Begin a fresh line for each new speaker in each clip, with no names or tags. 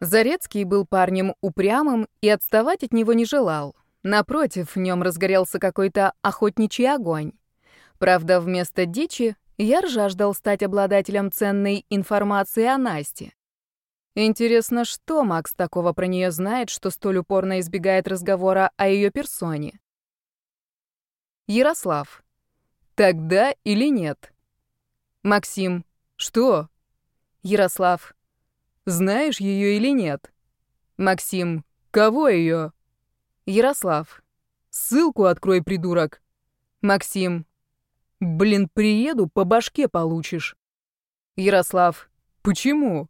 Зарецкий был парнем упрямым и отставать от него не желал. Напротив, в нем разгорелся какой-то охотничий огонь. Правда, вместо дичи Яр жаждал стать обладателем ценной информации о Насте. Интересно, что Макс такого про нее знает, что столь упорно избегает разговора о ее персоне? Ярослав. Тогда или нет? Максим. Что? Ярослав. Знаешь ее или нет? Максим. Кого ее? Ярослав. Ссылку открой, придурок. Максим. Блин, приеду, по башке получишь. Ярослав. Почему?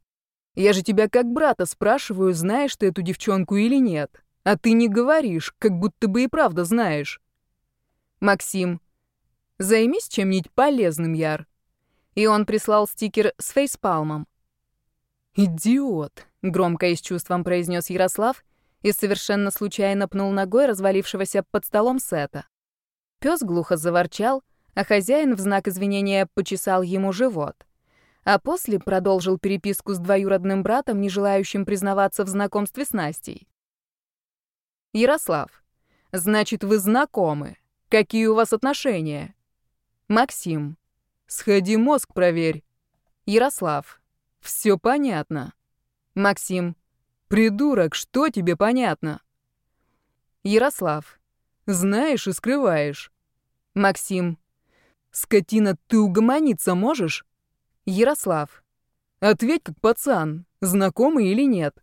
Я же тебя как брата спрашиваю, знаешь ты эту девчонку или нет. А ты не говоришь, как будто бы и правда знаешь. Максим. Займись чем-нибудь полезным, Яр. И он прислал стикер с фейспалмом. «Идиот!» — громко и с чувством произнес Ярослав и совершенно случайно пнул ногой развалившегося под столом Сета. Пес глухо заворчал, а хозяин в знак извинения почесал ему живот. А после продолжил переписку с двоюродным братом, не желающим признаваться в знакомстве с Настей. Ярослав. Значит, вы знакомы. Какие у вас отношения? Максим. Сходи мозг проверь. Ярослав. Все понятно. Максим. Придурок, что тебе понятно? Ярослав. Знаешь и скрываешь. Максим. Скотина, ты угомониться можешь? Ярослав. Ответь как пацан, знакомый или нет.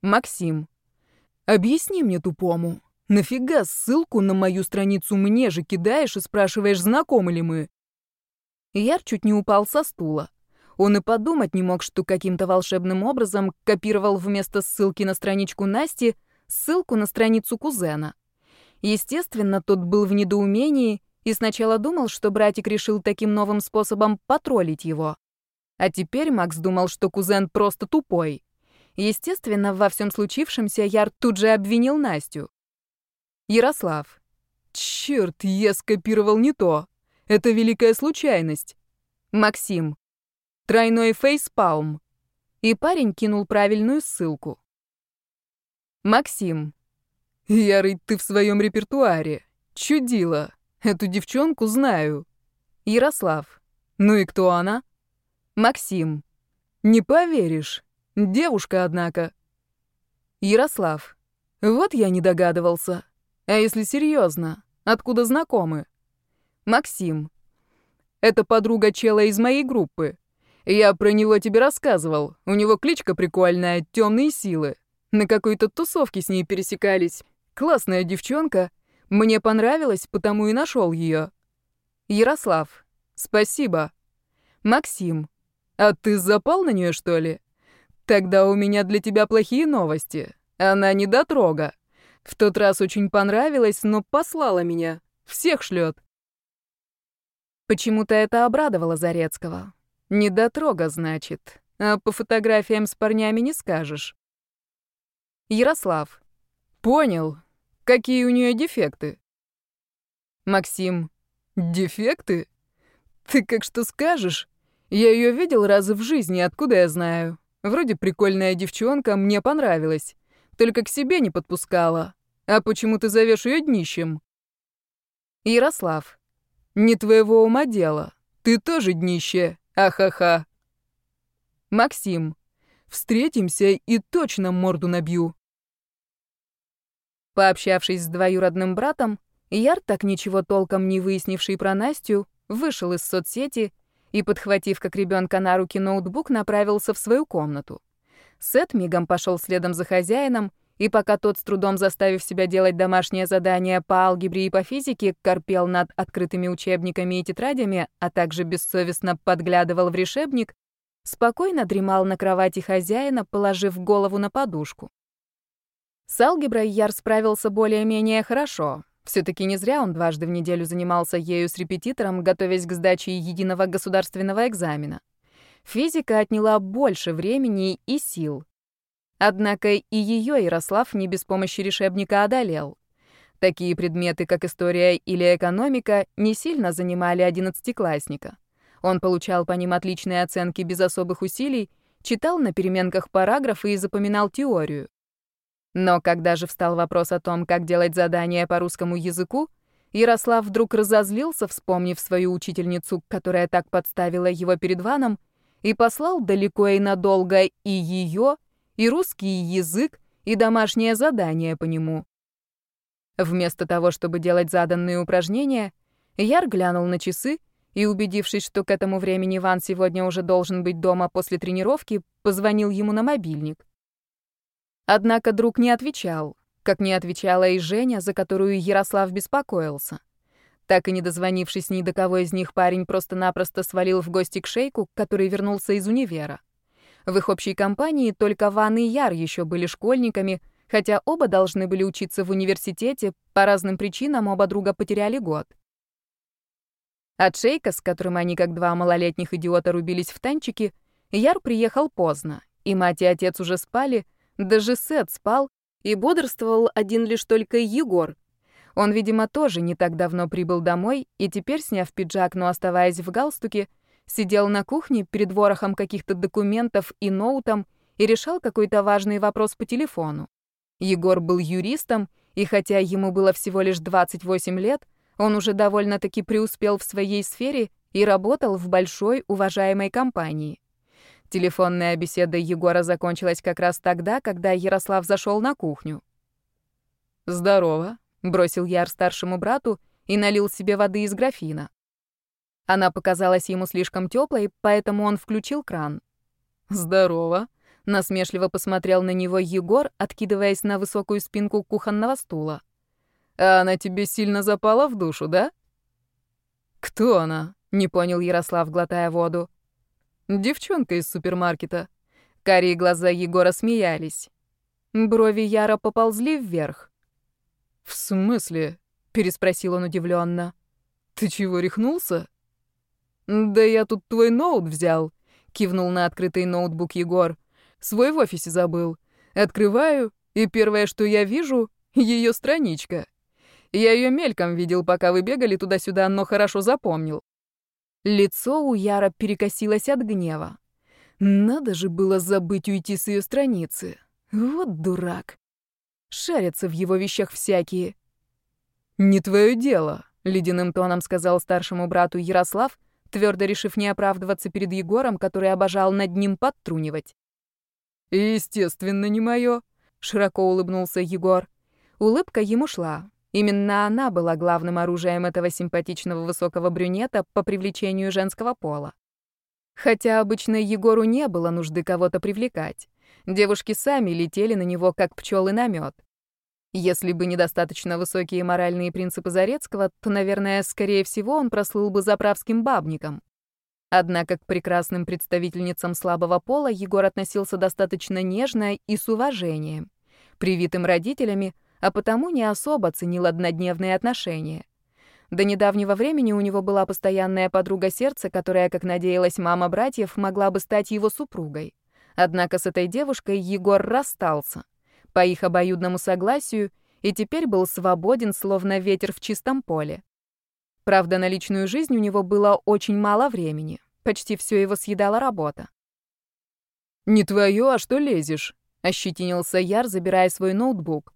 Максим. Объясни мне тупому. Нафига ссылку на мою страницу мне же кидаешь и спрашиваешь, знакомы ли мы? Яр чуть не упал со стула. Он и подумать не мог, что каким-то волшебным образом копировал вместо ссылки на страничку Насти ссылку на страницу кузена. Естественно, тот был в недоумении и сначала думал, что братик решил таким новым способом потроллить его. А теперь Макс думал, что кузен просто тупой. Естественно, во всем случившемся Яр тут же обвинил Настю. Ярослав. Черт, я скопировал не то. Это великая случайность. Максим. Тройной фейспалм. И парень кинул правильную ссылку. Максим. Ярый, ты в своем репертуаре. Чудила. Эту девчонку знаю. Ярослав. Ну и кто она? Максим. Не поверишь. Девушка, однако. Ярослав. Вот я не догадывался. А если серьезно, откуда знакомы? Максим. Это подруга чела из моей группы. Я про него тебе рассказывал. У него кличка прикольная — «Темные силы». На какой-то тусовке с ней пересекались. Классная девчонка. Мне понравилось, потому и нашел ее. Ярослав. Спасибо. Максим. А ты запал на нее, что ли? Тогда у меня для тебя плохие новости. Она не дотрога. В тот раз очень понравилась, но послала меня. Всех шлет. Почему-то это обрадовало Зарецкого. Недотрога, значит. А по фотографиям с парнями не скажешь. Ярослав. Понял. Какие у нее дефекты? Максим. Дефекты? Ты как что скажешь? Я ее видел раз в жизни, откуда я знаю? Вроде прикольная девчонка, мне понравилась. Только к себе не подпускала. А почему ты зовешь ее днищем? Ярослав. Не твоего ума дело. Ты тоже днище. Ахаха. Максим. Встретимся и точно морду набью. Пообщавшись с двоюродным братом, Яр, так ничего толком не выяснивший про Настю, вышел из соцсети и, подхватив как ребенка на руки ноутбук, направился в свою комнату. Сет мигом пошел следом за хозяином и пока тот, с трудом заставив себя делать домашнее задание по алгебре и по физике, корпел над открытыми учебниками и тетрадями, а также бессовестно подглядывал в решебник, спокойно дремал на кровати хозяина, положив голову на подушку. С алгеброй Яр справился более-менее хорошо. все таки не зря он дважды в неделю занимался ею с репетитором, готовясь к сдаче единого государственного экзамена. Физика отняла больше времени и сил. Однако и ее Ярослав не без помощи решебника одолел. Такие предметы, как история или экономика, не сильно занимали одиннадцатиклассника. Он получал по ним отличные оценки без особых усилий, читал на переменках параграфы и запоминал теорию. Но когда же встал вопрос о том, как делать задания по русскому языку, Ярослав вдруг разозлился, вспомнив свою учительницу, которая так подставила его перед Ваном, и послал далеко и надолго и ее, и русский язык, и домашнее задание по нему. Вместо того, чтобы делать заданные упражнения, Яр глянул на часы и, убедившись, что к этому времени Ван сегодня уже должен быть дома после тренировки, позвонил ему на мобильник. Однако друг не отвечал, как не отвечала и Женя, за которую Ярослав беспокоился. Так и не дозвонившись ни до кого из них, парень просто-напросто свалил в гости к Шейку, который вернулся из универа. В их общей компании только Ван и Яр еще были школьниками, хотя оба должны были учиться в университете, по разным причинам оба друга потеряли год. От Шейка, с которым они как два малолетних идиота рубились в танчики, Яр приехал поздно, и мать и отец уже спали, даже Сет спал, и бодрствовал один лишь только Егор. Он, видимо, тоже не так давно прибыл домой, и теперь, сняв пиджак, но оставаясь в галстуке, сидел на кухне перед ворохом каких-то документов и ноутом и решал какой-то важный вопрос по телефону. Егор был юристом, и хотя ему было всего лишь 28 лет, он уже довольно-таки преуспел в своей сфере и работал в большой уважаемой компании. Телефонная беседа Егора закончилась как раз тогда, когда Ярослав зашел на кухню. «Здорово», — бросил Яр старшему брату и налил себе воды из графина. Она показалась ему слишком теплой, поэтому он включил кран. «Здорово», — насмешливо посмотрел на него Егор, откидываясь на высокую спинку кухонного стула. «А она тебе сильно запала в душу, да?» «Кто она?» — не понял Ярослав, глотая воду. Девчонка из супермаркета. Карие глаза Егора смеялись. Брови Яра поползли вверх. «В смысле?» — переспросил он удивленно. «Ты чего, рехнулся?» «Да я тут твой ноут взял», — кивнул на открытый ноутбук Егор. «Свой в офисе забыл. Открываю, и первое, что я вижу, — ее страничка. Я ее мельком видел, пока вы бегали туда-сюда, но хорошо запомнил. Лицо у Яра перекосилось от гнева. Надо же было забыть уйти с ее страницы. Вот дурак. Шарятся в его вещах всякие. «Не твое дело», — ледяным тоном сказал старшему брату Ярослав, твердо решив не оправдываться перед Егором, который обожал над ним подтрунивать. «Естественно, не мое», — широко улыбнулся Егор. Улыбка ему шла. Именно она была главным оружием этого симпатичного высокого брюнета по привлечению женского пола. Хотя обычно Егору не было нужды кого-то привлекать. Девушки сами летели на него, как пчелы на мед. Если бы недостаточно высокие моральные принципы Зарецкого, то, наверное, скорее всего, он прослыл бы заправским бабником. Однако к прекрасным представительницам слабого пола Егор относился достаточно нежно и с уважением. Привитым родителями — а потому не особо ценил однодневные отношения. До недавнего времени у него была постоянная подруга сердца, которая, как надеялась мама братьев, могла бы стать его супругой. Однако с этой девушкой Егор расстался. По их обоюдному согласию, и теперь был свободен, словно ветер в чистом поле. Правда, на личную жизнь у него было очень мало времени. Почти все его съедала работа. «Не твое, а что лезешь?» — ощетинился Яр, забирая свой ноутбук.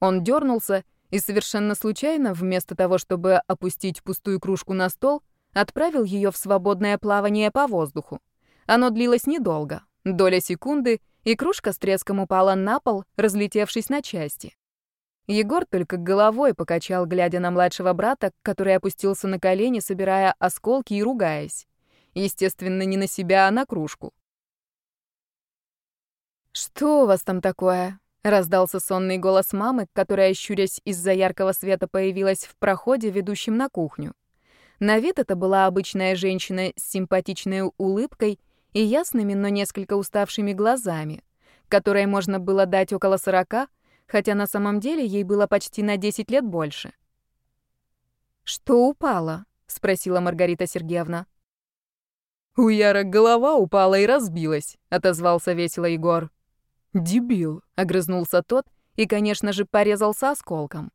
Он дернулся и совершенно случайно, вместо того, чтобы опустить пустую кружку на стол, отправил ее в свободное плавание по воздуху. Оно длилось недолго, доля секунды, и кружка с треском упала на пол, разлетевшись на части. Егор только головой покачал, глядя на младшего брата, который опустился на колени, собирая осколки и ругаясь. Естественно, не на себя, а на кружку. «Что у вас там такое?» Раздался сонный голос мамы, которая, щурясь из-за яркого света, появилась в проходе, ведущем на кухню. На вид это была обычная женщина с симпатичной улыбкой и ясными, но несколько уставшими глазами, которой можно было дать около сорока, хотя на самом деле ей было почти на десять лет больше. «Что упало?» — спросила Маргарита Сергеевна. «У Яра голова упала и разбилась», — отозвался весело Егор. «Дебил», — огрызнулся тот и, конечно же, порезался осколком.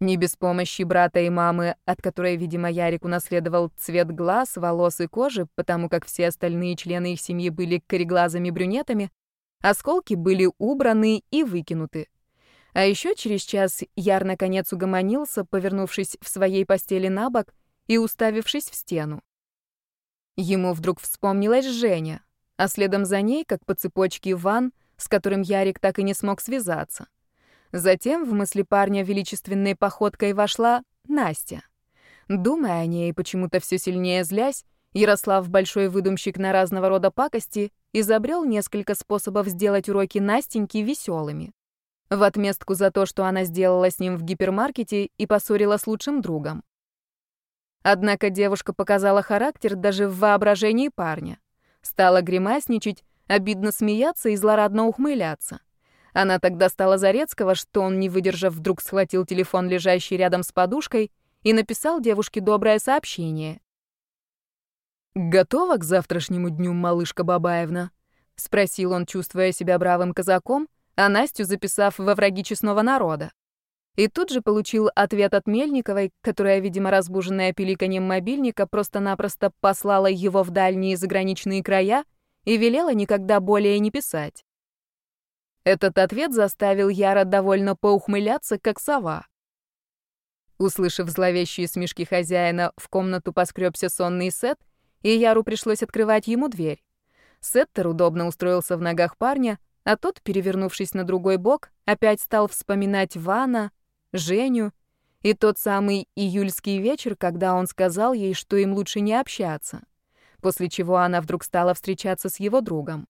Не без помощи брата и мамы, от которой, видимо, Ярик унаследовал цвет глаз, волос и кожи, потому как все остальные члены их семьи были кореглазыми брюнетами, осколки были убраны и выкинуты. А еще через час Яр наконец угомонился, повернувшись в своей постели на бок и уставившись в стену. Ему вдруг вспомнилась Женя, а следом за ней, как по цепочке, Ван, с которым Ярик так и не смог связаться. Затем в мысли парня величественной походкой вошла Настя. Думая о ней, почему-то все сильнее злясь, Ярослав, большой выдумщик на разного рода пакости, изобрел несколько способов сделать уроки Настеньки веселыми. В отместку за то, что она сделала с ним в гипермаркете и поссорила с лучшим другом. Однако девушка показала характер даже в воображении парня. Стала гримасничать, обидно смеяться и злорадно ухмыляться. Она тогда стала Зарецкого, что он, не выдержав, вдруг схватил телефон, лежащий рядом с подушкой, и написал девушке доброе сообщение. «Готова к завтрашнему дню, малышка Бабаевна?» — спросил он, чувствуя себя бравым казаком, а Настю записав во враги честного народа. И тут же получил ответ от Мельниковой, которая, видимо, разбуженная пиликаньем мобильника, просто-напросто послала его в дальние заграничные края и велела никогда более не писать. Этот ответ заставил Яра довольно поухмыляться, как сова. Услышав зловещие смешки хозяина, в комнату поскребся сонный Сет, и Яру пришлось открывать ему дверь. Сеттер удобно устроился в ногах парня, а тот, перевернувшись на другой бок, опять стал вспоминать Вана, Женю и тот самый июльский вечер, когда он сказал ей, что им лучше не общаться, после чего она вдруг стала встречаться с его другом.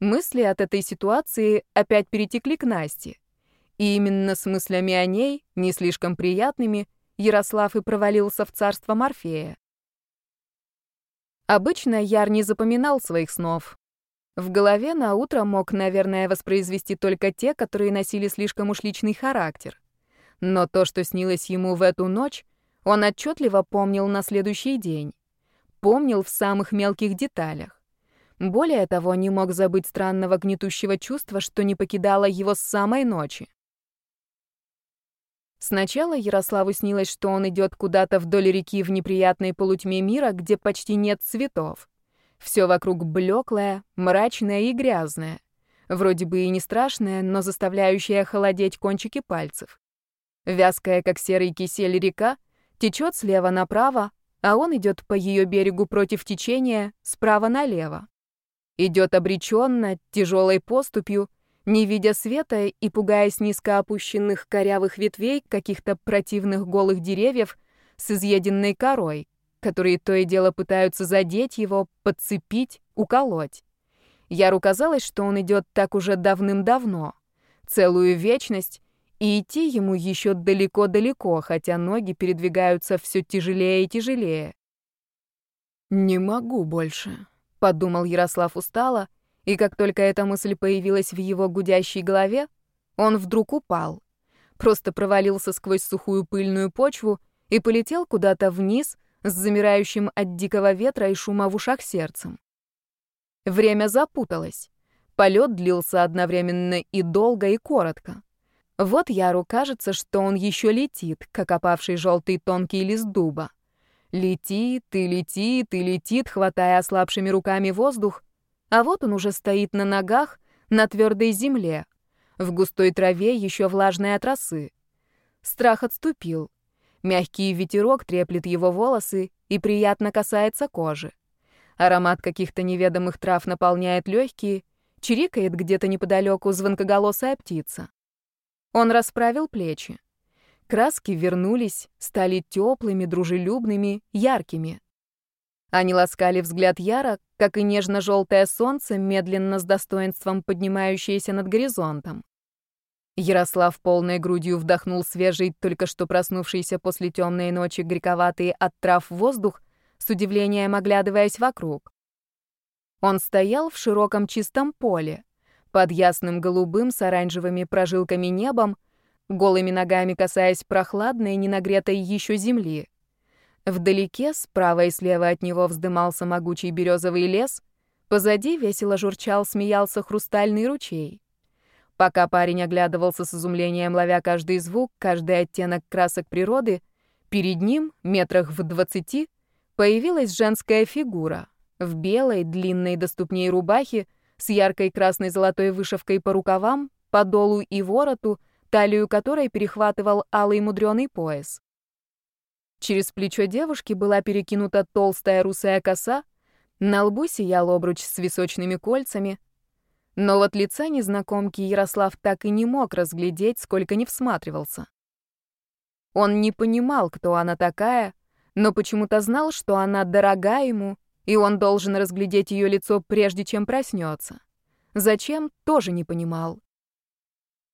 Мысли от этой ситуации опять перетекли к Насте. И именно с мыслями о ней, не слишком приятными, Ярослав и провалился в царство Морфея. Обычно Яр не запоминал своих снов. В голове на утро мог, наверное, воспроизвести только те, которые носили слишком уж личный характер. Но то, что снилось ему в эту ночь, он отчетливо помнил на следующий день. Помнил в самых мелких деталях. Более того, не мог забыть странного гнетущего чувства, что не покидало его с самой ночи. Сначала Ярославу снилось, что он идет куда-то вдоль реки в неприятной полутьме мира, где почти нет цветов. Все вокруг блеклое, мрачное и грязное. Вроде бы и не страшное, но заставляющее холодеть кончики пальцев. Вязкая, как серый кисель река, течет слева направо, а он идет по ее берегу против течения, справа налево. Идет обреченно, тяжелой поступью, не видя света и пугаясь низко опущенных корявых ветвей каких-то противных голых деревьев с изъеденной корой, которые то и дело пытаются задеть его, подцепить, уколоть. Яру казалось, что он идет так уже давным-давно, целую вечность, и идти ему еще далеко-далеко, хотя ноги передвигаются все тяжелее и тяжелее. «Не могу больше», — подумал Ярослав устало, и как только эта мысль появилась в его гудящей голове, он вдруг упал. Просто провалился сквозь сухую пыльную почву и полетел куда-то вниз с замирающим от дикого ветра и шума в ушах сердцем. Время запуталось. Полет длился одновременно и долго, и коротко. Вот Яру кажется, что он еще летит, как опавший желтый тонкий лист дуба. Летит и летит и летит, хватая ослабшими руками воздух, а вот он уже стоит на ногах на твердой земле, в густой траве еще влажной от росы. Страх отступил. Мягкий ветерок треплет его волосы и приятно касается кожи. Аромат каких-то неведомых трав наполняет легкие, чирикает где-то неподалеку звонкоголосая птица. Он расправил плечи. Краски вернулись, стали теплыми, дружелюбными, яркими. Они ласкали взгляд Яра, как и нежно-желтое солнце, медленно с достоинством поднимающееся над горизонтом. Ярослав полной грудью вдохнул свежий, только что проснувшийся после темной ночи грековатый от трав воздух, с удивлением оглядываясь вокруг. Он стоял в широком чистом поле, под ясным голубым с оранжевыми прожилками небом, голыми ногами касаясь прохладной, ненагретой еще земли. Вдалеке, справа и слева от него вздымался могучий березовый лес, позади весело журчал, смеялся хрустальный ручей. Пока парень оглядывался с изумлением, ловя каждый звук, каждый оттенок красок природы, перед ним, метрах в двадцати, появилась женская фигура в белой, длинной до ступней рубахе, с яркой красной золотой вышивкой по рукавам, по долу и вороту, талию которой перехватывал алый мудреный пояс. Через плечо девушки была перекинута толстая русая коса, на лбу сиял обруч с височными кольцами, но вот лица незнакомки Ярослав так и не мог разглядеть, сколько не всматривался. Он не понимал, кто она такая, но почему-то знал, что она дорога ему, и он должен разглядеть ее лицо, прежде чем проснется. Зачем, тоже не понимал.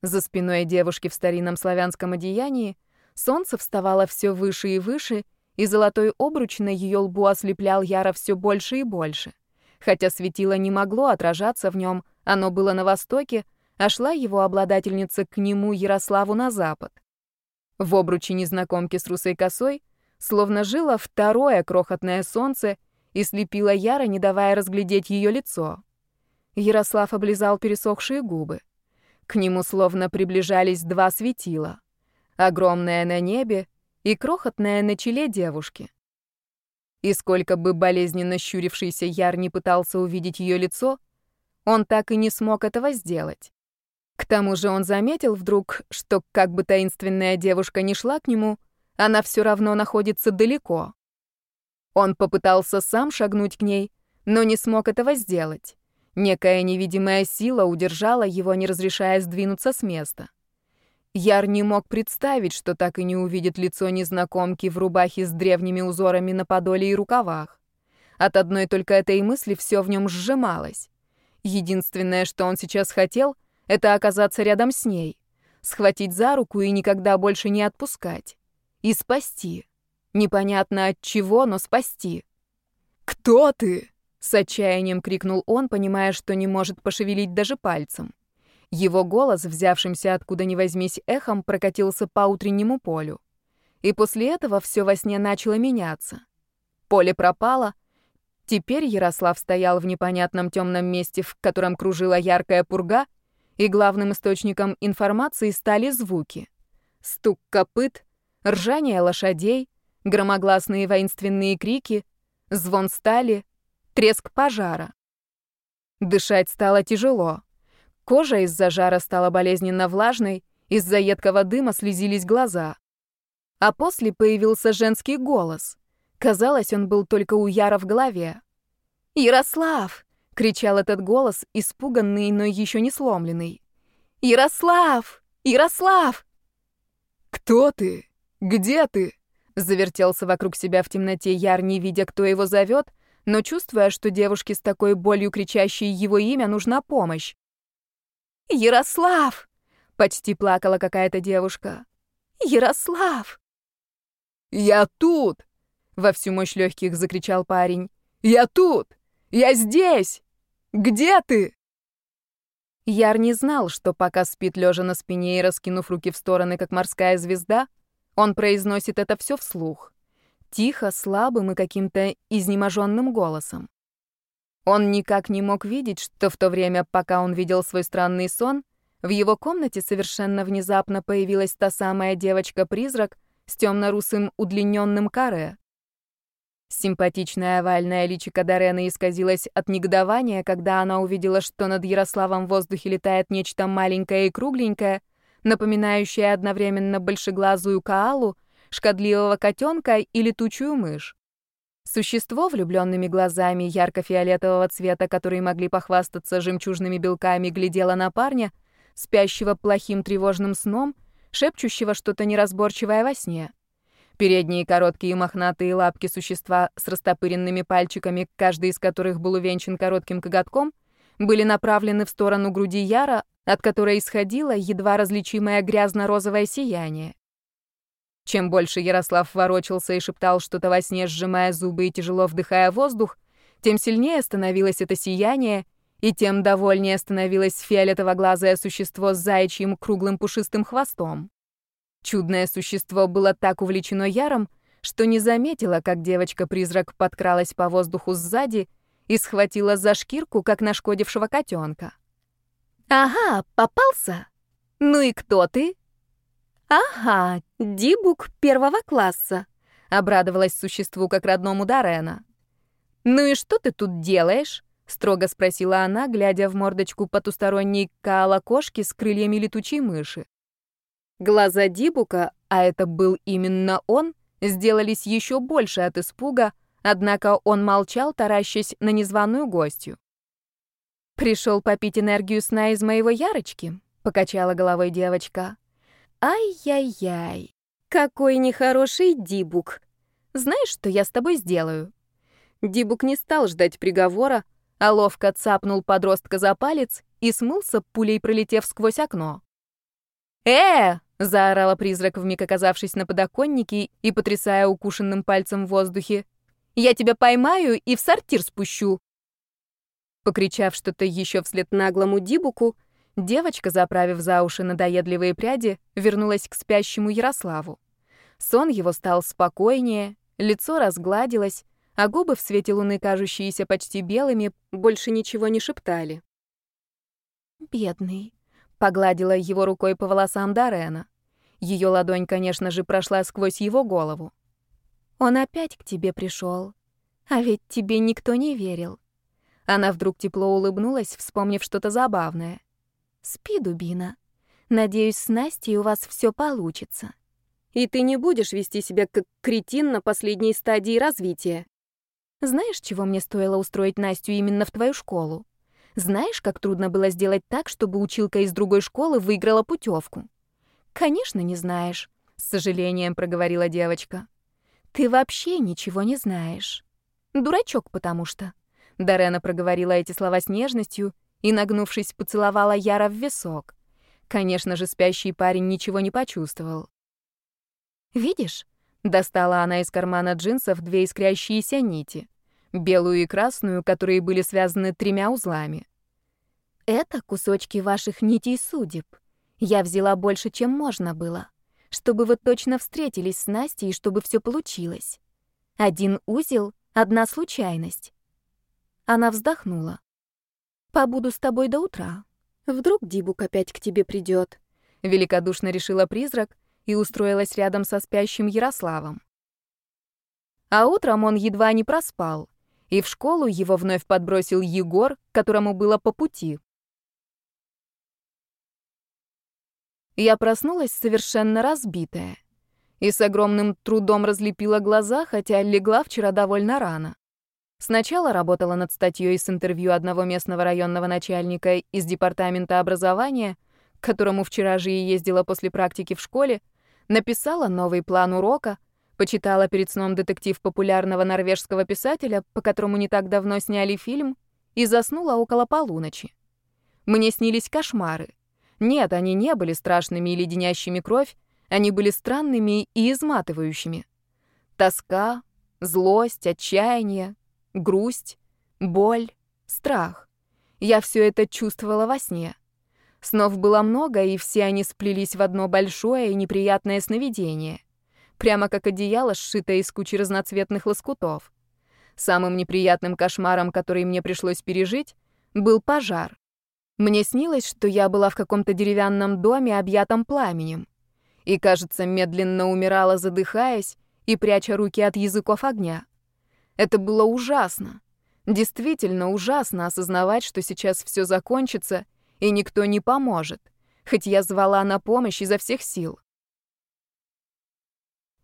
За спиной девушки в старинном славянском одеянии солнце вставало все выше и выше, и золотой обруч на ее лбу ослеплял Яра все больше и больше. Хотя светило не могло отражаться в нем, оно было на востоке, а шла его обладательница к нему, Ярославу, на запад. В обруче незнакомки с русой косой словно жило второе крохотное солнце и слепило Яра, не давая разглядеть ее лицо. Ярослав облизал пересохшие губы. К нему словно приближались два светила. Огромное на небе и крохотное на челе девушки. И сколько бы болезненно щурившийся Яр не пытался увидеть ее лицо, он так и не смог этого сделать. К тому же он заметил вдруг, что как бы таинственная девушка не шла к нему, она все равно находится далеко. Он попытался сам шагнуть к ней, но не смог этого сделать. Некая невидимая сила удержала его, не разрешая сдвинуться с места. Яр не мог представить, что так и не увидит лицо незнакомки в рубахе с древними узорами на подоле и рукавах. От одной только этой мысли все в нем сжималось. Единственное, что он сейчас хотел, это оказаться рядом с ней, схватить за руку и никогда больше не отпускать. И спасти. Непонятно от чего, но спасти. «Кто ты?» — с отчаянием крикнул он, понимая, что не может пошевелить даже пальцем. Его голос, взявшимся откуда ни возьмись эхом, прокатился по утреннему полю. И после этого все во сне начало меняться. Поле пропало, Теперь Ярослав стоял в непонятном темном месте, в котором кружила яркая пурга, и главным источником информации стали звуки. Стук копыт, ржание лошадей, громогласные воинственные крики, звон стали, треск пожара. Дышать стало тяжело. Кожа из-за жара стала болезненно влажной, из-за едкого дыма слезились глаза. А после появился женский голос. Казалось, он был только у Яра в голове. «Ярослав!» — кричал этот голос, испуганный, но еще не сломленный. «Ярослав! Ярослав!» «Кто ты? Где ты?» Завертелся вокруг себя в темноте Яр, не видя, кто его зовет, но чувствуя, что девушке с такой болью кричащей его имя нужна помощь. «Ярослав!» — почти плакала какая-то девушка. «Ярослав!»
«Я тут!»
Во всю мощь легких закричал парень.
«Я тут! Я здесь! Где ты?»
Яр не знал, что пока спит лежа на спине и раскинув руки в стороны, как морская звезда, он произносит это все вслух. Тихо, слабым и каким-то изнеможенным голосом. Он никак не мог видеть, что в то время, пока он видел свой странный сон, в его комнате совершенно внезапно появилась та самая девочка-призрак с темно-русым удлиненным каре. Симпатичная овальная личико Дорены исказилась от негодования, когда она увидела, что над Ярославом в воздухе летает нечто маленькое и кругленькое, напоминающее одновременно большеглазую каалу, шкодливого котенка и летучую мышь. Существо влюбленными глазами ярко-фиолетового цвета, которые могли похвастаться жемчужными белками, глядело на парня, спящего плохим тревожным сном, шепчущего что-то неразборчивое во сне. Передние короткие мохнатые лапки существа с растопыренными пальчиками, каждый из которых был увенчан коротким коготком, были направлены в сторону груди Яра, от которой исходило едва различимое грязно-розовое сияние. Чем больше Ярослав ворочался и шептал что-то во сне, сжимая зубы и тяжело вдыхая воздух, тем сильнее становилось это сияние, и тем довольнее становилось фиолетово-глазое существо с заячьим круглым пушистым хвостом. Чудное существо было так увлечено Яром, что не заметила, как девочка-призрак подкралась по воздуху сзади и схватила за шкирку, как нашкодившего котенка.
Ага, попался? Ну и кто ты? Ага, Дибук первого класса, обрадовалась существу как родному Дарена. Ну и что ты тут делаешь? строго спросила она, глядя в мордочку потусторонней каала-кошки с крыльями летучей мыши. Глаза Дибука, а это был именно он, сделались еще больше от испуга, однако он молчал, таращась на незваную гостью. «Пришел попить энергию сна из моего Ярочки?» — покачала головой девочка. «Ай-яй-яй, какой нехороший Дибук! Знаешь, что я с тобой сделаю?» Дибук не стал ждать приговора, а ловко цапнул подростка за палец и смылся, пулей пролетев сквозь окно. «Э!» — заорала призрак, вмиг оказавшись на подоконнике и потрясая укушенным пальцем в воздухе. «Я тебя поймаю и в сортир спущу!» Покричав что-то еще вслед наглому Дибуку, девочка, заправив за уши надоедливые пряди, вернулась к спящему Ярославу. Сон его стал спокойнее, лицо разгладилось, а губы в свете луны, кажущиеся почти белыми, больше ничего не шептали. «Бедный», — погладила его рукой по волосам Дарена. Ее ладонь, конечно же, прошла сквозь его голову. «Он опять к тебе пришел, а ведь тебе никто не верил». Она вдруг тепло улыбнулась, вспомнив что-то забавное. «Спи, дубина. Надеюсь, с Настей у вас все получится. И ты не будешь вести себя как кретин на последней стадии развития». Знаешь, чего мне стоило устроить Настю именно в твою школу? Знаешь, как трудно было сделать так, чтобы училка из другой школы выиграла путевку? Конечно, не знаешь, с сожалением проговорила девочка. Ты вообще ничего не знаешь. Дурачок, потому что. Дарена проговорила эти слова с нежностью и, нагнувшись, поцеловала Яра в висок. Конечно же, спящий парень ничего не почувствовал. «Видишь?» — достала она из кармана джинсов две искрящиеся нити белую и красную, которые были связаны тремя узлами. Это кусочки ваших нитей судеб. Я взяла больше, чем можно было, чтобы вы точно встретились с Настей и чтобы все получилось. Один узел, одна случайность. Она вздохнула. Побуду с тобой до утра. Вдруг Дибук опять к тебе придет. Великодушно решила призрак и устроилась рядом со спящим Ярославом. А утром он едва не проспал и в школу его вновь подбросил Егор, которому было по пути. Я проснулась совершенно разбитая и с огромным трудом разлепила глаза, хотя легла вчера довольно рано. Сначала работала над статьей с интервью одного местного районного начальника из департамента образования, к которому вчера же и ездила после практики в школе, написала новый план урока — Почитала перед сном детектив популярного норвежского писателя, по которому не так давно сняли фильм, и заснула около полуночи. Мне снились кошмары. Нет, они не были страшными и леденящими кровь, они были странными и изматывающими. Тоска, злость, отчаяние, грусть, боль, страх. Я все это чувствовала во сне. Снов было много, и все они сплелись в одно большое и неприятное сновидение — прямо как одеяло, сшитое из кучи разноцветных лоскутов. Самым неприятным кошмаром, который мне пришлось пережить, был пожар. Мне снилось, что я была в каком-то деревянном доме, объятом пламенем. И, кажется, медленно умирала, задыхаясь и пряча руки от языков огня. Это было ужасно. Действительно ужасно осознавать, что сейчас все закончится, и никто не поможет, хоть я звала на помощь изо всех сил.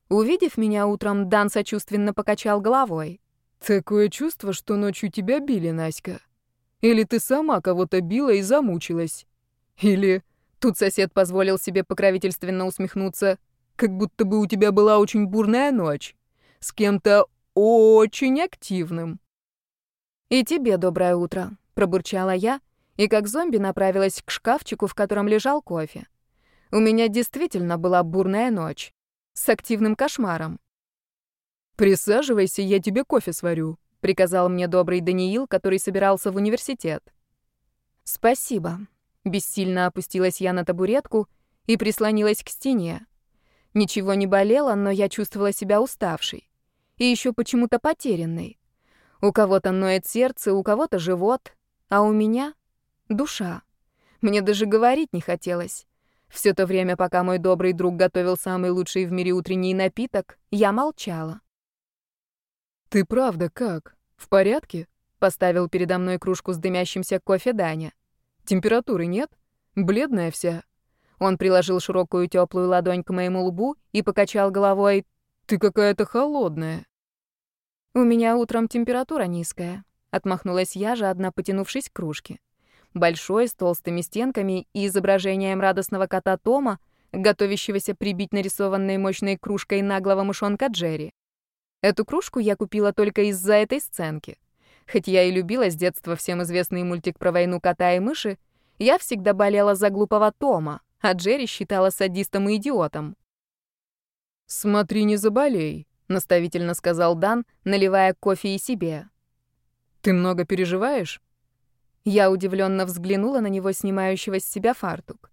Увидев меня утром, Дан сочувственно покачал головой.
«Такое чувство, что ночью тебя били, Наська. Или ты сама кого-то била и замучилась. Или...» Тут сосед позволил себе покровительственно усмехнуться, как будто бы у тебя была очень бурная ночь. С кем-то очень активным.
«И тебе доброе утро», — пробурчала я, и как зомби направилась к шкафчику, в котором лежал кофе. У меня действительно была бурная ночь с активным кошмаром.
«Присаживайся, я тебе кофе сварю», — приказал мне добрый Даниил, который собирался в университет.
«Спасибо». Бессильно опустилась я на табуретку и прислонилась к стене. Ничего не болело, но я чувствовала себя уставшей. И еще почему-то потерянной. У кого-то ноет сердце, у кого-то живот, а у меня — душа.
Мне даже говорить не хотелось. Все то время, пока мой добрый друг готовил самый лучший в мире утренний напиток, я молчала.
«Ты правда как? В порядке?»
— поставил передо мной кружку с дымящимся кофе Даня.
«Температуры нет? Бледная вся?»
Он приложил широкую теплую ладонь к моему лбу и покачал головой.
«Ты какая-то холодная».
«У меня утром температура низкая», — отмахнулась я, жадно потянувшись к кружке большой, с толстыми стенками и изображением радостного кота Тома, готовящегося прибить нарисованной мощной кружкой наглого мышонка Джерри. Эту кружку я купила только из-за этой сценки. Хоть я и любила с детства всем известный мультик про войну кота и мыши, я всегда болела за глупого Тома, а Джерри считала садистом и идиотом.
«Смотри, не заболей», — наставительно сказал Дан, наливая кофе и себе. «Ты много переживаешь?»
Я удивленно взглянула на него, снимающего с себя фартук.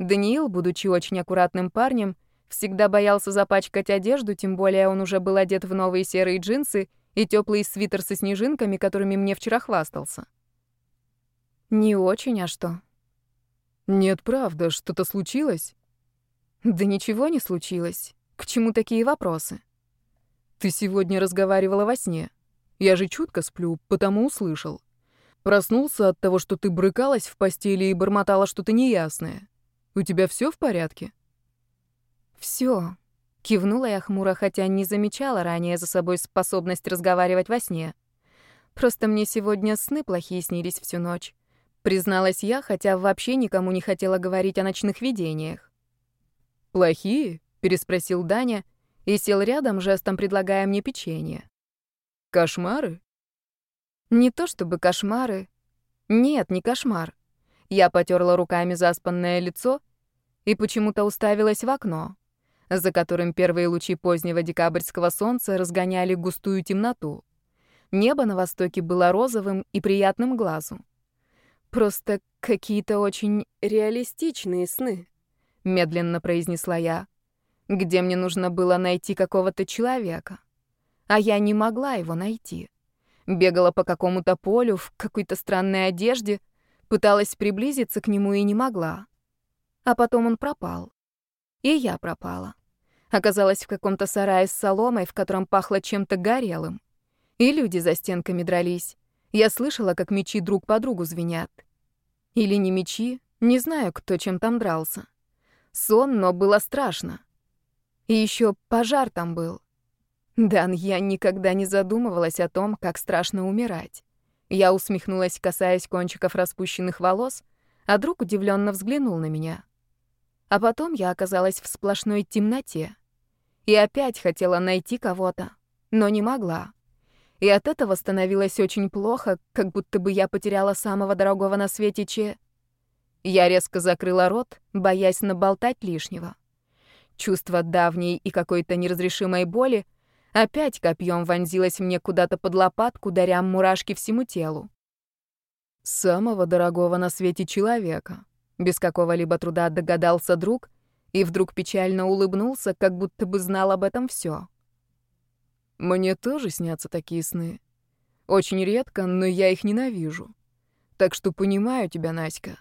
Даниил, будучи очень аккуратным парнем, всегда боялся запачкать одежду, тем более он уже был одет в новые серые джинсы и теплый свитер со снежинками, которыми мне вчера хвастался. Не очень, а что?
Нет, правда, что-то случилось?
Да ничего не случилось. К чему такие вопросы?
Ты сегодня разговаривала во сне. Я же чутко сплю, потому услышал. Проснулся от того, что ты брыкалась в постели и бормотала что-то неясное. У тебя все в порядке?
Все. Кивнула я хмуро, хотя не замечала ранее за собой способность разговаривать во сне. Просто мне сегодня сны плохие снились всю ночь. Призналась я, хотя вообще никому не хотела говорить о ночных видениях.
«Плохие?» — переспросил Даня и сел рядом, жестом предлагая мне печенье. «Кошмары?»
Не то чтобы кошмары. Нет, не кошмар. Я потерла руками заспанное лицо и почему-то уставилась в окно, за которым первые лучи позднего декабрьского солнца разгоняли густую темноту. Небо на востоке было розовым и приятным глазу. Просто какие-то очень реалистичные сны, медленно произнесла я, где мне нужно было найти какого-то человека, а я не могла его найти. Бегала по какому-то полю в какой-то странной одежде, пыталась приблизиться к нему и не могла. А потом он пропал. И я пропала. Оказалась в каком-то сарае с соломой, в котором пахло чем-то горелым. И люди за стенками дрались. Я слышала, как мечи друг по другу звенят. Или не мечи, не знаю, кто чем там дрался. Сон, но было страшно. И еще пожар там был. Дан, я никогда не задумывалась о том, как страшно умирать. Я усмехнулась, касаясь кончиков распущенных волос, а друг удивленно взглянул на меня. А потом я оказалась в сплошной темноте. И опять хотела найти кого-то, но не могла. И от этого становилось очень плохо, как будто бы я потеряла самого дорогого на свете че... Я резко закрыла рот, боясь наболтать лишнего. Чувство давней и какой-то неразрешимой боли — Опять копьем вонзилась мне куда-то под лопатку, даря мурашки всему телу.
Самого дорогого на свете человека. Без какого-либо труда догадался друг и вдруг печально улыбнулся, как будто бы знал об этом все. Мне тоже снятся такие сны. Очень редко, но я их ненавижу. Так что понимаю тебя, Наська.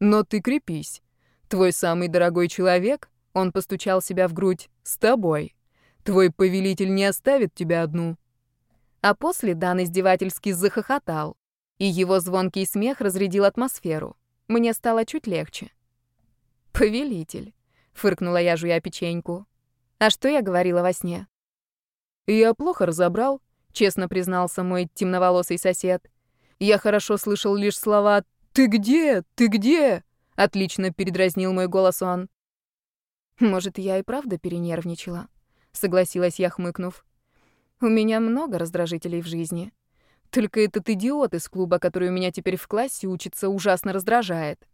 Но ты крепись. Твой самый дорогой человек, он постучал себя в грудь, с тобой. Твой повелитель не оставит тебя одну».
А после Дан издевательски захохотал, и его звонкий смех разрядил атмосферу. Мне стало чуть легче. «Повелитель», — фыркнула я, жуя печеньку. «А что я говорила во сне?»
«Я плохо разобрал», — честно признался мой темноволосый сосед. «Я хорошо слышал лишь слова «Ты где? Ты где?» — отлично передразнил мой голос он.
Может, я и правда перенервничала согласилась я, хмыкнув. У меня много раздражителей в жизни. Только этот идиот из клуба, который у меня теперь в классе учится, ужасно раздражает.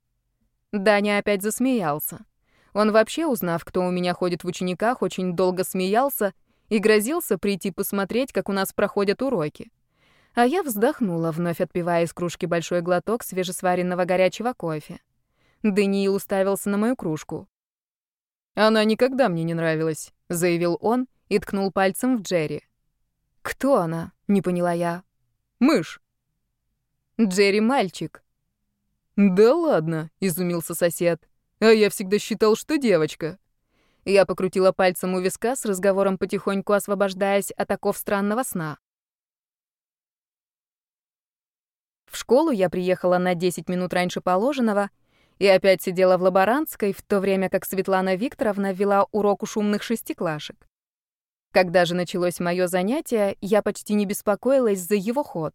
Даня опять засмеялся. Он вообще, узнав, кто у меня ходит в учениках, очень долго смеялся и грозился прийти посмотреть, как у нас проходят уроки. А я вздохнула, вновь отпивая из кружки большой глоток свежесваренного горячего кофе. Даниил уставился на мою кружку.
«Она никогда мне не нравилась», — заявил он и ткнул пальцем в Джерри.
«Кто она?» — не поняла я.
«Мышь».
«Джерри мальчик».
«Да ладно», — изумился сосед. «А я всегда считал, что девочка».
Я покрутила пальцем у виска с разговором потихоньку освобождаясь от оков странного сна. В школу я приехала на 10 минут раньше положенного и опять сидела в лаборантской, в то время как Светлана Викторовна вела урок у шумных шестиклашек. Когда же началось мое занятие, я почти не беспокоилась за его ход.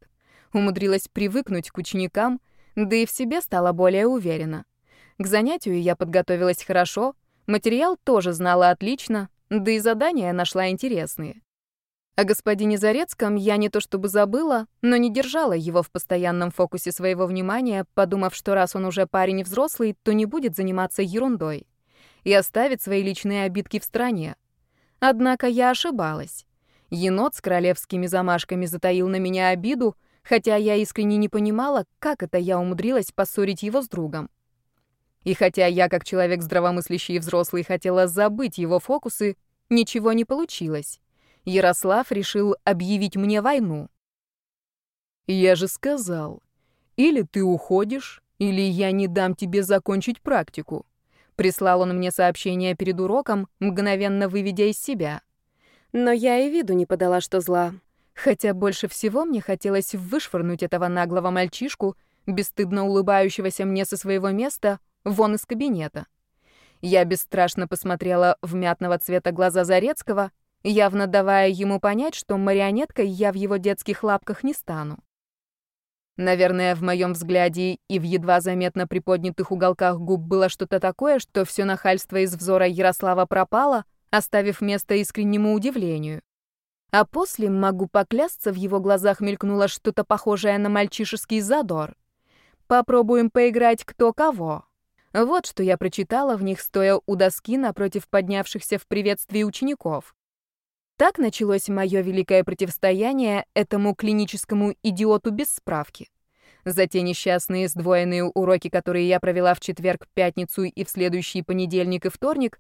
Умудрилась привыкнуть к ученикам, да и в себе стала более уверена. К занятию я подготовилась хорошо — Материал тоже знала отлично, да и задания нашла интересные. О господине Зарецком я не то чтобы забыла, но не держала его в постоянном фокусе своего внимания, подумав, что раз он уже парень взрослый, то не будет заниматься ерундой и оставит свои личные обидки в стороне. Однако я ошибалась. Енот с королевскими замашками затаил на меня обиду, хотя я искренне не понимала, как это я умудрилась поссорить его с другом. И хотя я, как человек здравомыслящий и взрослый, хотела забыть его фокусы, ничего не получилось. Ярослав решил объявить мне войну.
«Я же сказал, или ты уходишь, или я не дам тебе закончить практику».
Прислал он мне сообщение перед уроком, мгновенно выведя из себя. Но я и виду не подала, что зла. Хотя больше всего мне хотелось вышвырнуть этого наглого мальчишку, бесстыдно улыбающегося мне со своего места, вон из кабинета. Я бесстрашно посмотрела в мятного цвета глаза Зарецкого, явно давая ему понять, что марионеткой я в его детских лапках не стану. Наверное, в моем взгляде и в едва заметно приподнятых уголках губ было что-то такое, что все нахальство из взора Ярослава пропало, оставив место искреннему удивлению. А после, могу поклясться, в его глазах мелькнуло что-то похожее на мальчишеский задор. Попробуем поиграть кто кого. Вот что я прочитала в них, стоя у доски напротив поднявшихся в приветствии учеников. Так началось мое великое противостояние этому клиническому идиоту без справки. За те несчастные сдвоенные уроки, которые я провела в четверг, пятницу и в следующий понедельник и вторник,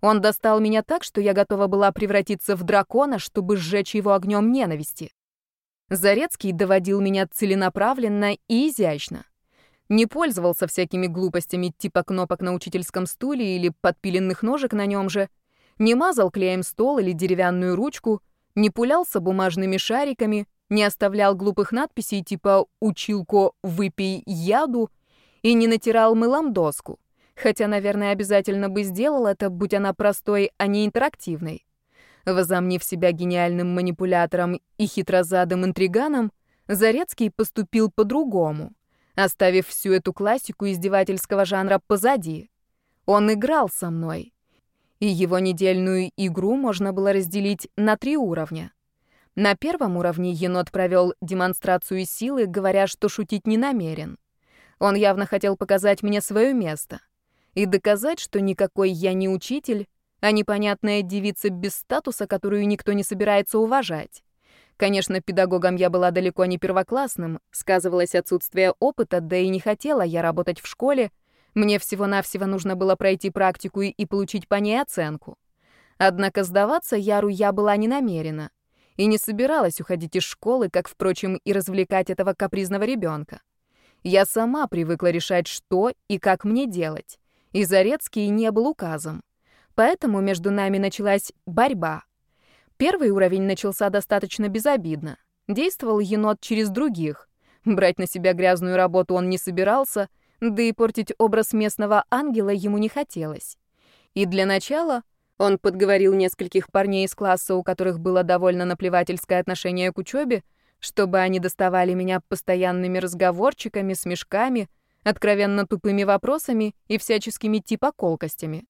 он достал меня так, что я готова была превратиться в дракона, чтобы сжечь его огнем ненависти. Зарецкий доводил меня целенаправленно и изящно не пользовался всякими глупостями типа кнопок на учительском стуле или подпиленных ножек на нем же, не мазал клеем стол или деревянную ручку, не пулялся бумажными шариками, не оставлял глупых надписей типа «Училко, выпей яду» и не натирал мылом доску, хотя, наверное, обязательно бы сделал это, будь она простой, а не интерактивной. Возомнив себя гениальным манипулятором и хитрозадым интриганом, Зарецкий поступил по-другому — оставив всю эту классику издевательского жанра позади. Он играл со мной. И его недельную игру можно было разделить на три уровня. На первом уровне енот провел демонстрацию силы, говоря, что шутить не намерен. Он явно хотел показать мне свое место и доказать, что никакой я не учитель, а непонятная девица без статуса, которую никто не собирается уважать. Конечно, педагогом я была далеко не первоклассным, сказывалось отсутствие опыта, да и не хотела я работать в школе. Мне всего-навсего нужно было пройти практику и получить по ней оценку. Однако сдаваться Яру я была не намерена и не собиралась уходить из школы, как, впрочем, и развлекать этого капризного ребенка. Я сама привыкла решать, что и как мне делать, и Зарецкий не был указом. Поэтому между нами началась борьба — Первый уровень начался достаточно безобидно. Действовал енот через других. Брать на себя грязную работу он не собирался, да и портить образ местного ангела ему не хотелось. И для начала он подговорил нескольких парней из класса, у которых было довольно наплевательское отношение к учебе, чтобы они доставали меня постоянными разговорчиками, смешками, откровенно тупыми вопросами и всяческими типа колкостями.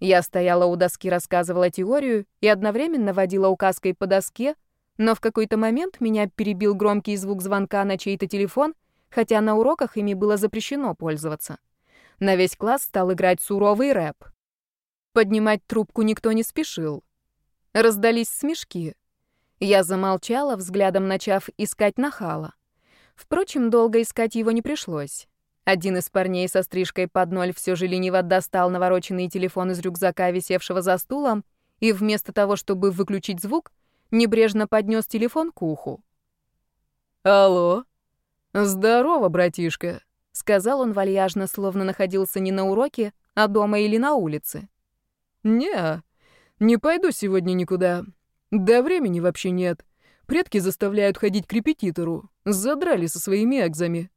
Я стояла у доски, рассказывала теорию и одновременно водила указкой по доске, но в какой-то момент меня перебил громкий звук звонка на чей-то телефон, хотя на уроках ими было запрещено пользоваться. На весь класс стал играть суровый рэп. Поднимать трубку никто не спешил. Раздались смешки. Я замолчала, взглядом начав искать нахала. Впрочем, долго искать его не пришлось. Один из парней со стрижкой под ноль все же лениво достал навороченный телефон из рюкзака, висевшего за стулом, и вместо того, чтобы выключить звук, небрежно поднес телефон к уху.
«Алло? Здорово, братишка», —
сказал он вальяжно, словно находился не на уроке, а дома или на улице.
«Не, не пойду сегодня никуда. Да времени вообще нет. Предки заставляют ходить к репетитору. Задрали со своими экзами».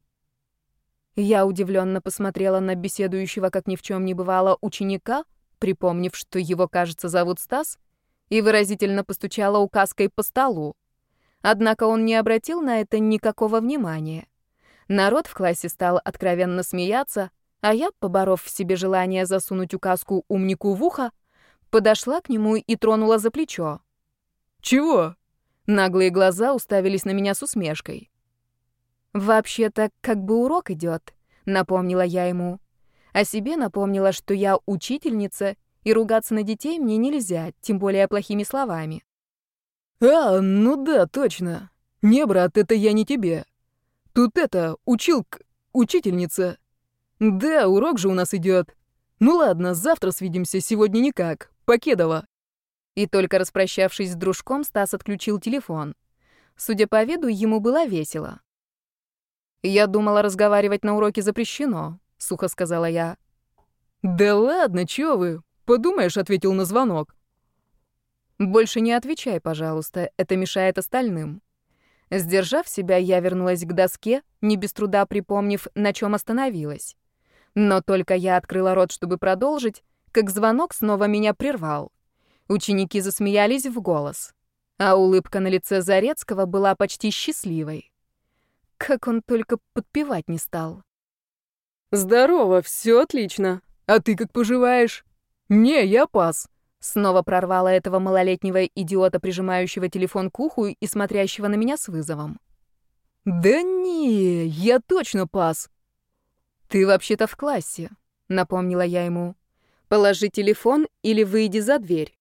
Я удивленно посмотрела на беседующего, как ни в чем не бывало, ученика, припомнив, что его, кажется, зовут Стас, и выразительно постучала указкой по столу. Однако он не обратил на это никакого внимания. Народ в классе стал откровенно смеяться, а я, поборов в себе желание засунуть указку умнику в ухо, подошла к нему и тронула за плечо.
«Чего?»
Наглые глаза уставились на меня с усмешкой. «Вообще-то, как бы урок идет», — напомнила я ему. О себе напомнила, что я учительница, и ругаться на детей мне нельзя, тем более плохими словами.
«А, ну да, точно. Не, брат, это я не тебе. Тут это, училк, учительница. Да, урок же у нас идет. Ну ладно, завтра свидимся, сегодня никак. Покедова».
И только распрощавшись с дружком, Стас отключил телефон. Судя по виду, ему было весело. «Я думала, разговаривать на уроке запрещено», — сухо сказала я.
«Да ладно, чё вы? Подумаешь», — ответил на звонок.
«Больше не отвечай, пожалуйста, это мешает остальным». Сдержав себя, я вернулась к доске, не без труда припомнив, на чем остановилась. Но только я открыла рот, чтобы продолжить, как звонок снова меня прервал. Ученики засмеялись в голос, а улыбка на лице Зарецкого была почти счастливой. Как он только подпевать не стал.
«Здорово, все отлично. А ты как поживаешь?» «Не, я пас»,
Снова прорвала этого малолетнего идиота, прижимающего телефон к уху и смотрящего на меня с вызовом.
«Да не, я точно пас».
«Ты вообще-то в классе», — напомнила я ему. «Положи телефон или выйди за дверь».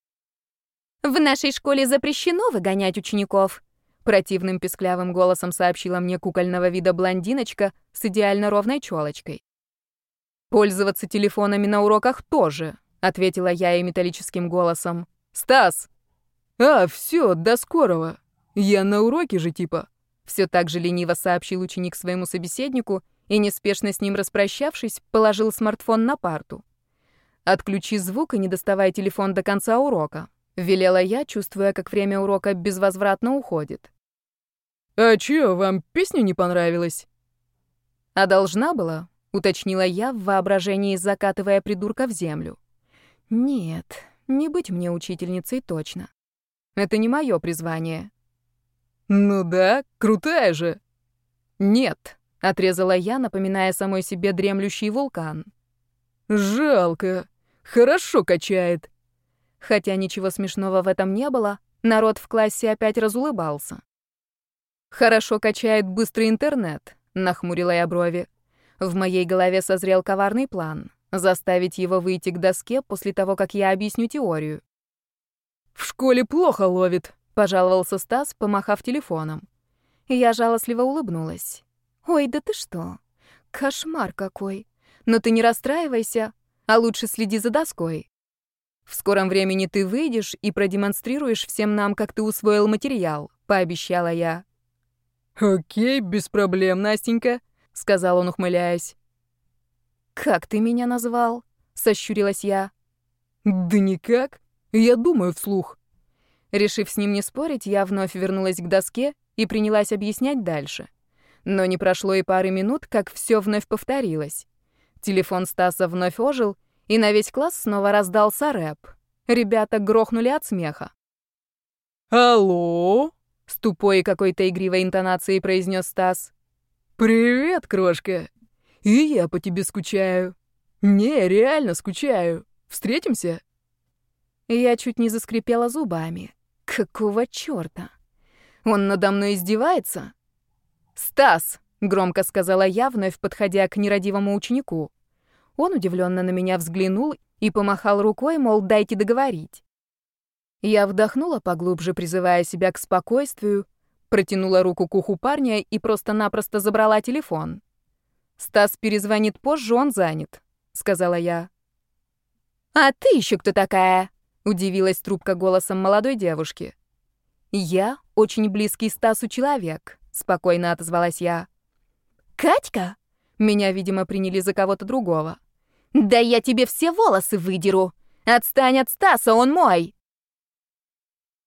«В нашей школе запрещено выгонять учеников», — противным песклявым голосом сообщила мне кукольного вида блондиночка с идеально ровной челочкой. «Пользоваться телефонами на уроках тоже», — ответила я ей металлическим голосом. «Стас!»
«А, все, до скорого. Я на уроке же типа».
Все так же лениво сообщил ученик своему собеседнику и, неспешно с ним распрощавшись, положил смартфон на парту. «Отключи звук и не доставай телефон до конца урока», — велела я, чувствуя, как время урока безвозвратно уходит.
«А чё, вам песня не понравилась?»
«А должна была?» — уточнила я в воображении, закатывая придурка в землю. Нет, не быть мне учительницей точно. Это не мое призвание.
Ну да, крутая же.
Нет, отрезала я, напоминая самой себе дремлющий вулкан.
Жалко. Хорошо качает.
Хотя ничего смешного в этом не было, народ в классе опять разулыбался. Хорошо качает быстрый интернет, нахмурила я брови. В моей голове созрел коварный план. Заставить его выйти к доске после того, как я объясню теорию.
«В школе плохо ловит», —
пожаловался Стас, помахав телефоном. Я жалостливо улыбнулась. «Ой, да ты что? Кошмар какой! Но ты не расстраивайся, а лучше следи за доской. В скором времени ты выйдешь и продемонстрируешь всем нам, как ты усвоил материал», — пообещала я.
«Окей, без проблем, Настенька», — сказал он, ухмыляясь.
«Как ты меня назвал?» — сощурилась я.
«Да никак. Я думаю вслух».
Решив с ним не спорить, я вновь вернулась к доске и принялась объяснять дальше. Но не прошло и пары минут, как все вновь повторилось. Телефон Стаса вновь ожил, и на весь класс снова раздался рэп. Ребята грохнули от смеха.
«Алло?»
— с тупой какой-то игривой интонацией произнес Стас.
«Привет, крошка. И я по тебе скучаю. Не, реально скучаю. Встретимся?»
Я чуть не заскрипела зубами. Какого чёрта? Он надо мной издевается? «Стас!» — громко сказала я, вновь подходя к нерадивому ученику. Он удивленно на меня взглянул и помахал рукой, мол, дайте договорить. Я вдохнула поглубже, призывая себя к спокойствию, протянула руку к уху парня и просто-напросто забрала телефон. «Стас перезвонит позже, он занят», — сказала я.
«А ты еще кто такая?»
— удивилась трубка голосом молодой девушки. «Я очень близкий Стасу человек», — спокойно отозвалась я.
«Катька?
Меня, видимо, приняли за кого-то другого. «Да я тебе все волосы выдеру! Отстань от Стаса, он мой!»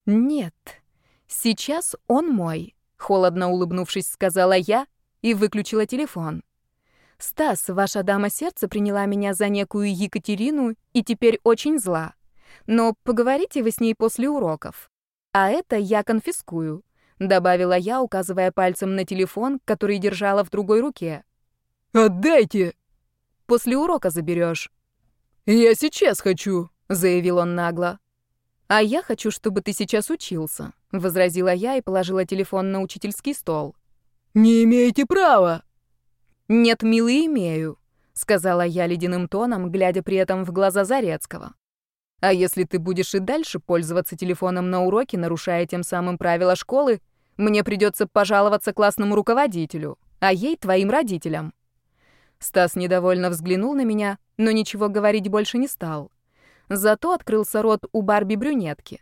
«Нет, сейчас он мой», — холодно улыбнувшись, сказала я и выключила телефон. «Стас, ваша дама сердца приняла меня за некую Екатерину и теперь очень зла. Но поговорите вы с ней после уроков. А это я конфискую», — добавила я, указывая пальцем на телефон, который держала в другой руке.
«Отдайте!»
«После урока заберешь.
«Я сейчас хочу», — заявил он нагло.
«А я хочу, чтобы ты сейчас учился», — возразила я и положила телефон на учительский стол.
«Не имеете права!»
«Нет, милый, имею», — сказала я ледяным тоном, глядя при этом в глаза Зарецкого. «А если ты будешь и дальше пользоваться телефоном на уроке, нарушая тем самым правила школы, мне придется пожаловаться классному руководителю, а ей — твоим родителям». Стас недовольно взглянул на меня, но ничего говорить больше не стал. Зато открылся рот у Барби-брюнетки.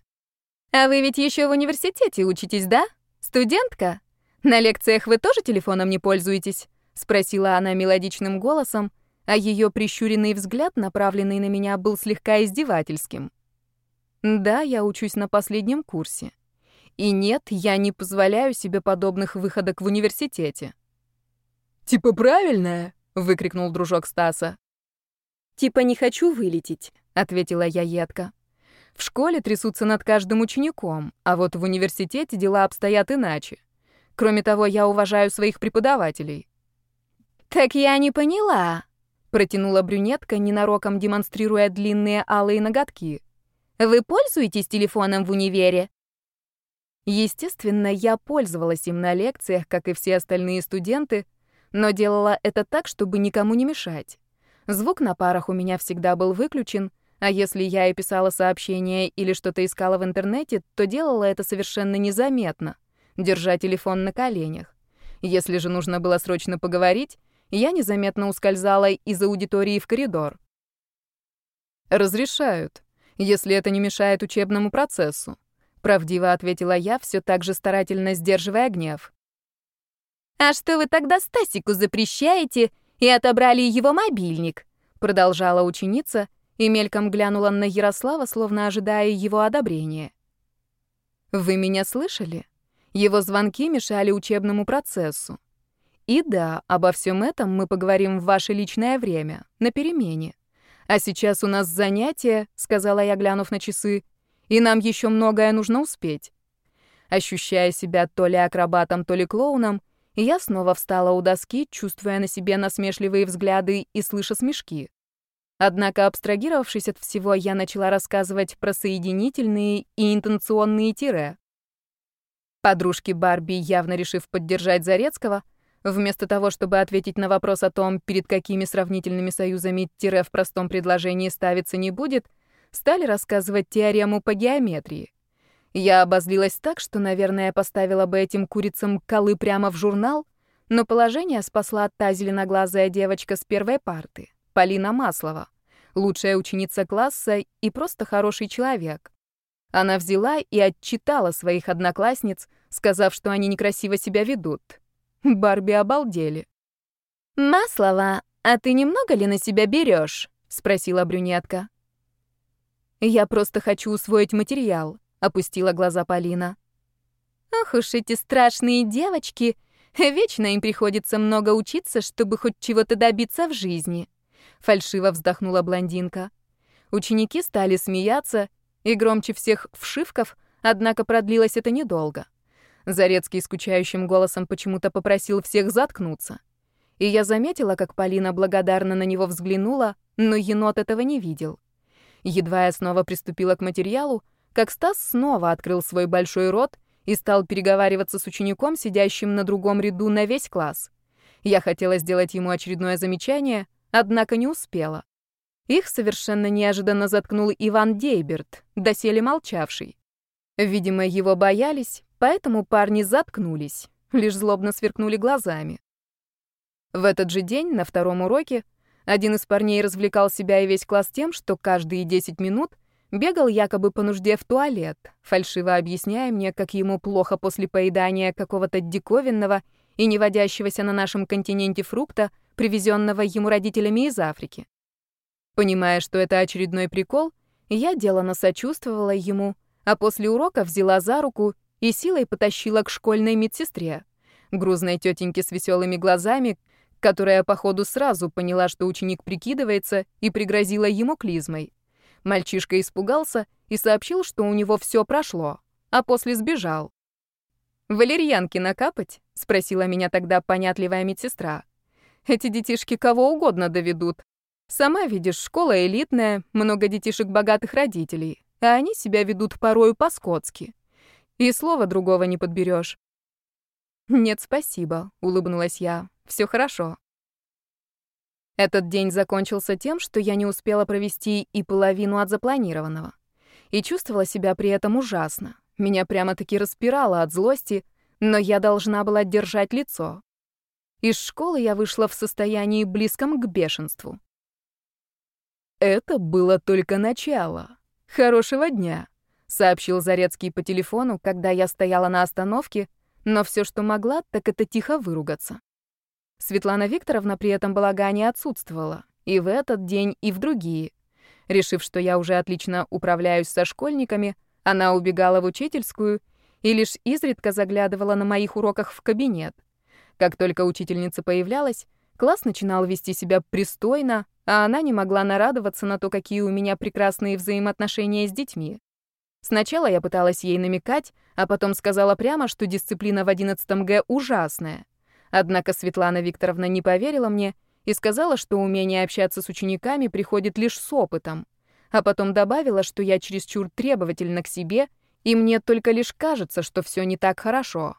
«А вы ведь еще в университете учитесь, да? Студентка? На лекциях вы тоже телефоном не пользуетесь?» — спросила она мелодичным голосом, а ее прищуренный взгляд, направленный на меня, был слегка издевательским. «Да, я учусь на последнем курсе. И нет, я не позволяю себе подобных выходок в университете».
«Типа правильная?» — выкрикнул дружок Стаса.
«Типа не хочу вылететь», — ответила я едко. «В школе трясутся над каждым учеником, а вот в университете дела обстоят иначе. Кроме того, я уважаю своих преподавателей». «Так я не поняла», — протянула брюнетка, ненароком демонстрируя длинные алые ноготки. «Вы пользуетесь телефоном в универе?» Естественно, я пользовалась им на лекциях, как и все остальные студенты, но делала это так, чтобы никому не мешать. Звук на парах у меня всегда был выключен, а если я и писала сообщение или что-то искала в интернете, то делала это совершенно незаметно, держа телефон на коленях. Если же нужно было срочно поговорить, я незаметно ускользала из аудитории в коридор.
«Разрешают, если это не мешает учебному процессу», — правдиво ответила я, все так же старательно сдерживая гнев.
«А что вы тогда Стасику запрещаете и отобрали его мобильник», продолжала ученица и мельком глянула на Ярослава, словно ожидая его одобрения.
«Вы меня слышали? Его звонки мешали учебному процессу. И да, обо всем этом мы поговорим в ваше личное время, на перемене. А сейчас у нас занятие, сказала я, глянув на часы, и нам еще многое нужно успеть. Ощущая себя то ли акробатом, то ли клоуном, я снова встала у доски, чувствуя на себе насмешливые взгляды и слыша смешки. Однако, абстрагировавшись от всего, я начала рассказывать про соединительные и интенционные тире. Подружки Барби, явно решив поддержать Зарецкого, вместо того, чтобы ответить на вопрос о том, перед какими сравнительными союзами тире в простом предложении ставиться не будет, стали рассказывать теорему по геометрии. Я обозлилась так, что, наверное, поставила бы этим курицам колы прямо в журнал, но положение спасла та зеленоглазая девочка с первой парты, Полина Маслова, лучшая ученица класса и просто хороший человек. Она взяла и отчитала своих одноклассниц, сказав, что они некрасиво себя ведут. Барби обалдели.
«Маслова, а ты немного ли на себя берешь? спросила брюнетка.
«Я просто хочу усвоить материал», опустила глаза Полина.
Ох уж эти страшные девочки, вечно им приходится много учиться, чтобы хоть чего-то добиться в жизни, фальшиво вздохнула блондинка. Ученики стали смеяться, и громче всех вшивков, однако продлилось это недолго. Зарецкий скучающим голосом почему-то попросил всех заткнуться. И я заметила, как Полина благодарно на него взглянула, но енот этого не видел. Едва я снова приступила к материалу, как Стас снова открыл свой большой рот и стал переговариваться с учеником, сидящим на другом ряду на весь класс. Я хотела сделать ему очередное замечание, однако не успела. Их совершенно неожиданно заткнул Иван Дейберт, доселе молчавший. Видимо, его боялись, поэтому парни заткнулись, лишь злобно сверкнули глазами. В этот же день, на втором уроке, один из парней развлекал себя и весь класс тем, что каждые 10 минут Бегал якобы по нужде в туалет, фальшиво объясняя мне, как ему плохо после поедания какого-то диковинного и не водящегося на нашем континенте фрукта, привезенного ему родителями из Африки. Понимая, что это очередной прикол, я делано сочувствовала ему, а после урока взяла за руку и силой потащила к школьной медсестре, грузной тетеньке с веселыми глазами, которая, походу, сразу поняла, что ученик прикидывается, и пригрозила ему клизмой. Мальчишка испугался и сообщил, что у него все прошло, а после сбежал. «Валерьянки накапать?» — спросила меня тогда понятливая медсестра. «Эти детишки кого угодно доведут. Сама видишь, школа элитная, много детишек богатых родителей, а они себя ведут порою по-скотски. И слова другого не подберешь. «Нет, спасибо», — улыбнулась я. Все хорошо». Этот день закончился тем, что я не успела провести и половину от запланированного. И чувствовала себя при этом ужасно. Меня прямо-таки распирало от злости, но я должна была держать лицо. Из школы я вышла в состоянии близком к бешенству.
«Это было только начало. Хорошего дня», — сообщил Зарецкий по телефону, когда я стояла на остановке, но все, что могла, так это тихо выругаться. Светлана Викторовна при этом балагане отсутствовала. И в этот день, и в другие. Решив, что я уже отлично управляюсь со школьниками, она убегала в учительскую и лишь изредка заглядывала на моих уроках в кабинет. Как только учительница появлялась, класс начинал вести себя пристойно, а она не могла нарадоваться на то, какие у меня прекрасные взаимоотношения с детьми. Сначала я пыталась ей намекать, а потом сказала прямо, что дисциплина в 11 Г ужасная. Однако Светлана Викторовна не поверила мне и сказала, что умение общаться с учениками приходит лишь с опытом, а потом добавила, что я чересчур требовательна к себе, и мне только лишь кажется, что все не так хорошо.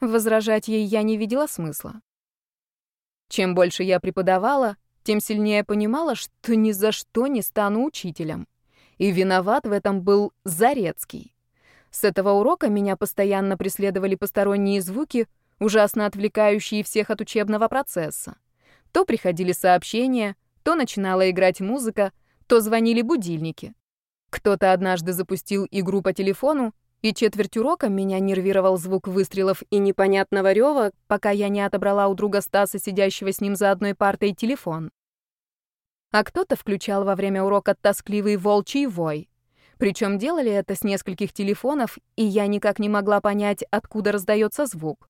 Возражать ей я не видела смысла. Чем больше я преподавала, тем сильнее понимала, что ни за что не стану учителем. И виноват в этом был Зарецкий. С этого урока меня постоянно преследовали посторонние звуки — ужасно отвлекающие всех от учебного процесса. То приходили сообщения, то начинала играть музыка, то звонили будильники. Кто-то однажды запустил игру по телефону, и четверть урока меня нервировал звук выстрелов и непонятного рева, пока я не отобрала у друга Стаса, сидящего с ним за одной партой, телефон. А кто-то включал во время урока тоскливый волчий вой. Причем делали это с нескольких телефонов, и я никак не могла понять, откуда раздается звук.